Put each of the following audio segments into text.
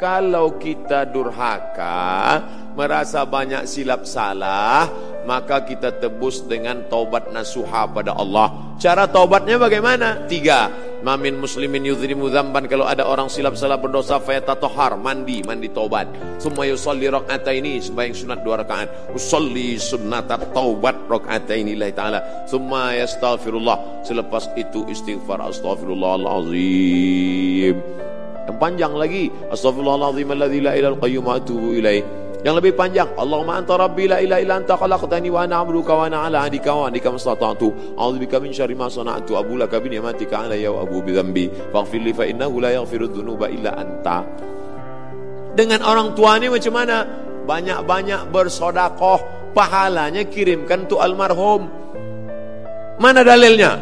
Kalau kita durhaka, merasa banyak silap salah, maka kita tebus dengan taubat nasuha pada Allah. Cara taubatnya bagaimana? Tiga. Mamin muslimin yudhrimu dzamban kalau ada orang silap salah berdosa fayatatohar mandi mandi taubat. Summa yusalli ini sembahyang sunat dua rakaat. Usalli sunnata taubat ini lillahi taala. Summa yastaghfirullah. Selepas itu istighfar astaghfirullahalazim. Panjang lagi astaghfirullahalazim alladzi la ilaha qayyum atubu ilaih. Yang lebih panjang Allahumma anta rabbi la ilaha illa anta khalaqtani wa ana 'abduka wa ana 'ala ahdika wa ahdika mastata'tu a'udzubika min syarri ma sana'tu abu laka bi ni'matika 'alayya wa abu bi dhanbi faghfir li fa innahu la yaghfiru dzunuba illa anta Dengan orang tua ini macam mana? Banyak-banyak bersodakoh pahalanya kirimkan tu almarhum Mana dalilnya?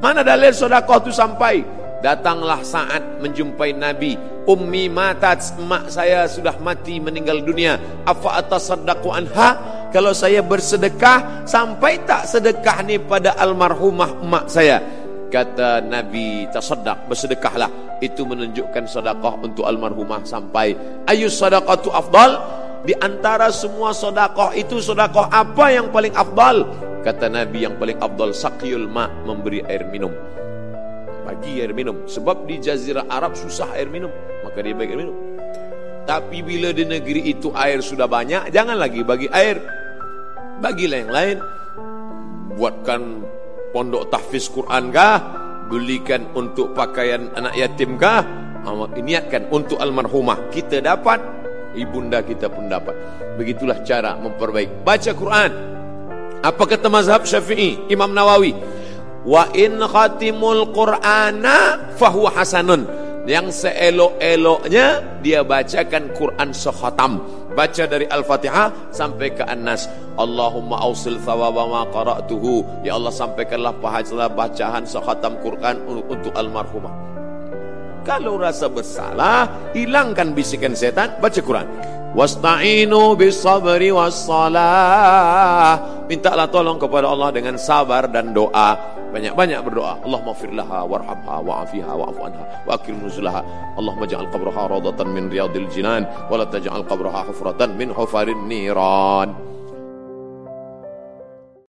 Mana dalil sodakoh itu sampai? Datanglah saat menjumpai Nabi. Ummi matat Mak saya sudah mati meninggal dunia. Apa atas sadaku anha? Kalau saya bersedekah Sampai tak sedekah ni pada almarhumah mak saya? Kata Nabi tasaddaq Bersedekahlah. Itu menunjukkan sedekah untuk almarhumah Sampai. Ayu tu afdal? Di antara semua sedekah itu Sedekah apa yang paling afdal? Kata Nabi yang paling afdal Saqiyul ma' Memberi air minum bagi air minum. Sebab di jazirah Arab susah air minum maka dia bagi air minum. Tapi bila di negeri itu air sudah banyak jangan lagi bagi air. Bagilah yang lain. Buatkan pondok tahfiz Quran kah? Belikan untuk pakaian anak yatim kah? Niatkan untuk almarhumah. Kita dapat ibunda kita pun dapat. Begitulah cara memperbaik. Baca Quran. Apa kata mazhab syafi'i Imam Nawawi Wa in khatimul Qur'ana fahuwa hasanun. Yang seelok-eloknya dia bacakan Quran sekhatam. Baca dari Al-Fatihah sampai ke An-Nas. Allahumma ausil thawaba ma qara'tuhu. Ya Allah sampaikanlah pahala bacaan sekhatam Quran untuk almarhumah. Kalau rasa bersalah, hilangkan bisikan setan, baca Quran. Wasta'inu bis sabri was salah. Mintalah tolong kepada Allah dengan sabar dan doa. Banyak-banyak berdoa. Allah maghfir laha warhamha wa'afiha wa'fu anha wa akrim nuzulaha. Allah maj'al qabraha rawdatan min riyadil jinan wa la taj'al qabraha hufratan min hufarin niran.